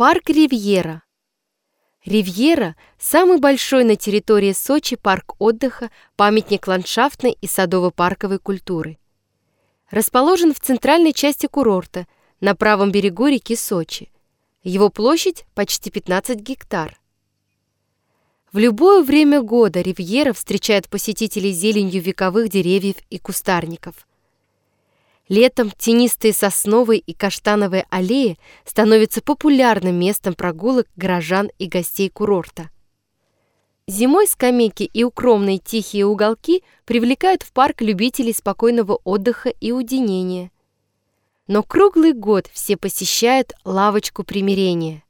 Парк Ривьера. Ривьера – самый большой на территории Сочи парк отдыха, памятник ландшафтной и садово-парковой культуры. Расположен в центральной части курорта, на правом берегу реки Сочи. Его площадь почти 15 гектар. В любое время года Ривьера встречает посетителей зеленью вековых деревьев и кустарников. Летом тенистые сосновые и каштановые аллеи становятся популярным местом прогулок горожан и гостей курорта. Зимой скамейки и укромные тихие уголки привлекают в парк любителей спокойного отдыха и уединения. Но круглый год все посещают лавочку примирения.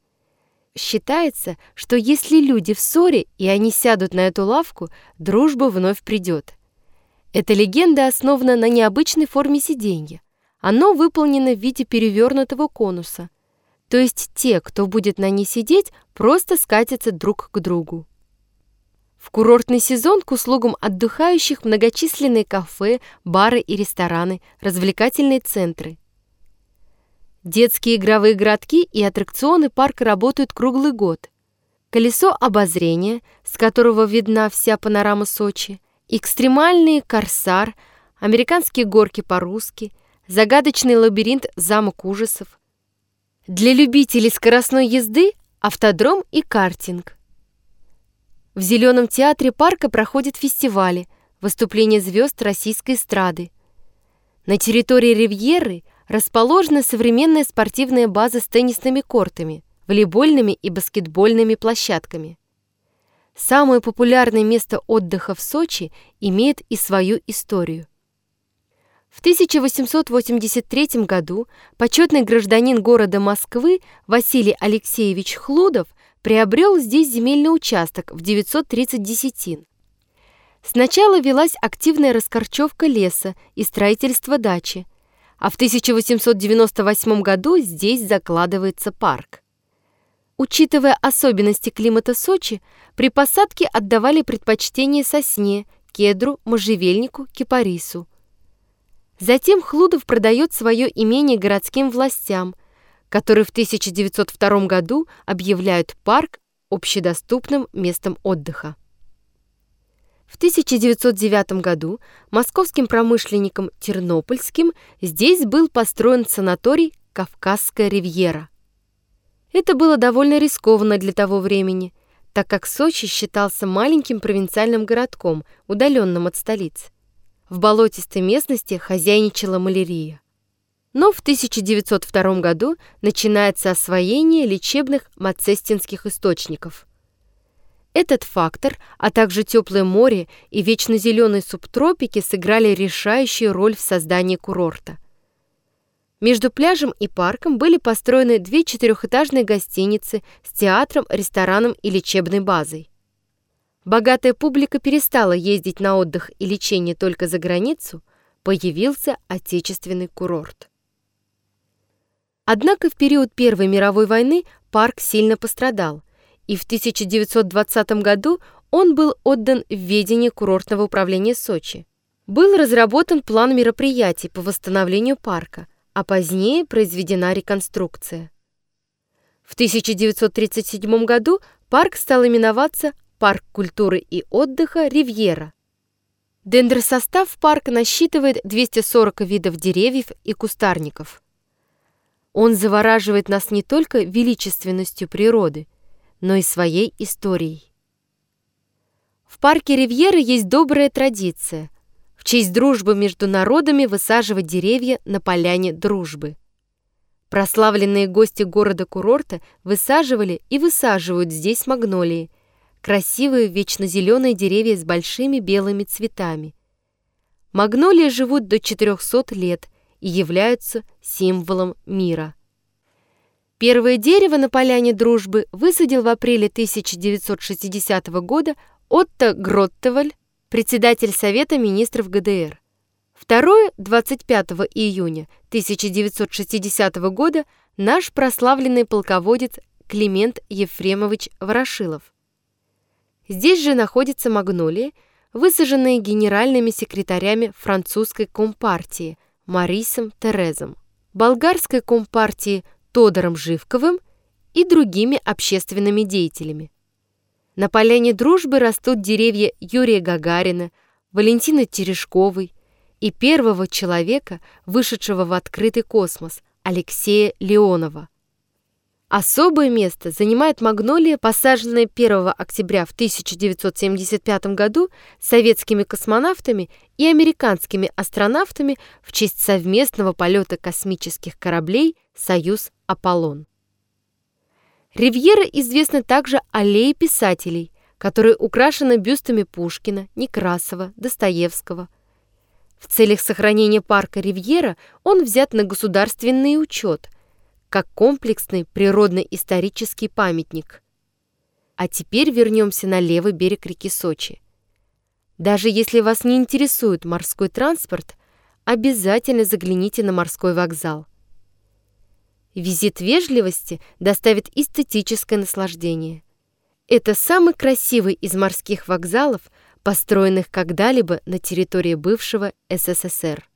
Считается, что если люди в ссоре и они сядут на эту лавку, дружба вновь придет. Эта легенда основана на необычной форме сиденья. Оно выполнено в виде перевернутого конуса. То есть те, кто будет на ней сидеть, просто скатятся друг к другу. В курортный сезон к услугам отдыхающих многочисленные кафе, бары и рестораны, развлекательные центры. Детские игровые городки и аттракционы парка работают круглый год. Колесо обозрения, с которого видна вся панорама Сочи, экстремальный корсар, американские горки по-русски, загадочный лабиринт замок ужасов. Для любителей скоростной езды автодром и картинг. В Зеленом театре парка проходят фестивали, выступления звезд российской эстрады. На территории Ривьеры расположена современная спортивная база с теннисными кортами, волейбольными и баскетбольными площадками. Самое популярное место отдыха в Сочи имеет и свою историю. В 1883 году почетный гражданин города Москвы Василий Алексеевич Хлудов приобрел здесь земельный участок в 930 десятин. Сначала велась активная раскорчевка леса и строительство дачи, а в 1898 году здесь закладывается парк. Учитывая особенности климата Сочи, при посадке отдавали предпочтение сосне, кедру, можжевельнику, кипарису. Затем Хлудов продает свое имение городским властям, которые в 1902 году объявляют парк общедоступным местом отдыха. В 1909 году московским промышленником Тернопольским здесь был построен санаторий «Кавказская ривьера». Это было довольно рискованно для того времени, так как Сочи считался маленьким провинциальным городком, удаленным от столиц. В болотистой местности хозяйничала малярия. Но в 1902 году начинается освоение лечебных мацестинских источников – этот фактор, а также теплое море и вечно субтропики сыграли решающую роль в создании курорта. Между пляжем и парком были построены две четырехэтажные гостиницы с театром, рестораном и лечебной базой. Богатая публика перестала ездить на отдых и лечение только за границу, появился отечественный курорт. Однако в период Первой мировой войны парк сильно пострадал – и в 1920 году он был отдан в ведение курортного управления Сочи. Был разработан план мероприятий по восстановлению парка, а позднее произведена реконструкция. В 1937 году парк стал именоваться Парк культуры и отдыха «Ривьера». Дендросостав парка насчитывает 240 видов деревьев и кустарников. Он завораживает нас не только величественностью природы – но и своей историей. В парке Ривьеры есть добрая традиция честь дружбы между народами высаживать деревья на поляне дружбы. Прославленные гости города-курорта высаживали и высаживают здесь магнолии, красивые вечно зеленые деревья с большими белыми цветами. Магнолии живут до 400 лет и являются символом мира. Первое дерево на поляне дружбы высадил в апреле 1960 года Отто Гроттеваль, председатель Совета министров ГДР. Второе, 25 июня 1960 года, наш прославленный полководец Климент Ефремович Ворошилов. Здесь же находятся магнолии, высаженные генеральными секретарями французской компартии Марисом Терезом, болгарской компартии Тодором Живковым и другими общественными деятелями. На поляне дружбы растут деревья Юрия Гагарина, Валентины Терешковой и первого человека, вышедшего в открытый космос, Алексея Леонова. Особое место занимает магнолия, посаженная 1 октября в 1975 году советскими космонавтами и американскими астронавтами в честь совместного полета космических кораблей «Союз-Аполлон». Ривьера известна также аллеей писателей, которая украшена бюстами Пушкина, Некрасова, Достоевского. В целях сохранения парка Ривьера он взят на государственный учет – как комплексный природно-исторический памятник. А теперь вернемся на левый берег реки Сочи. Даже если вас не интересует морской транспорт, обязательно загляните на морской вокзал. Визит вежливости доставит эстетическое наслаждение. Это самый красивый из морских вокзалов, построенных когда-либо на территории бывшего СССР.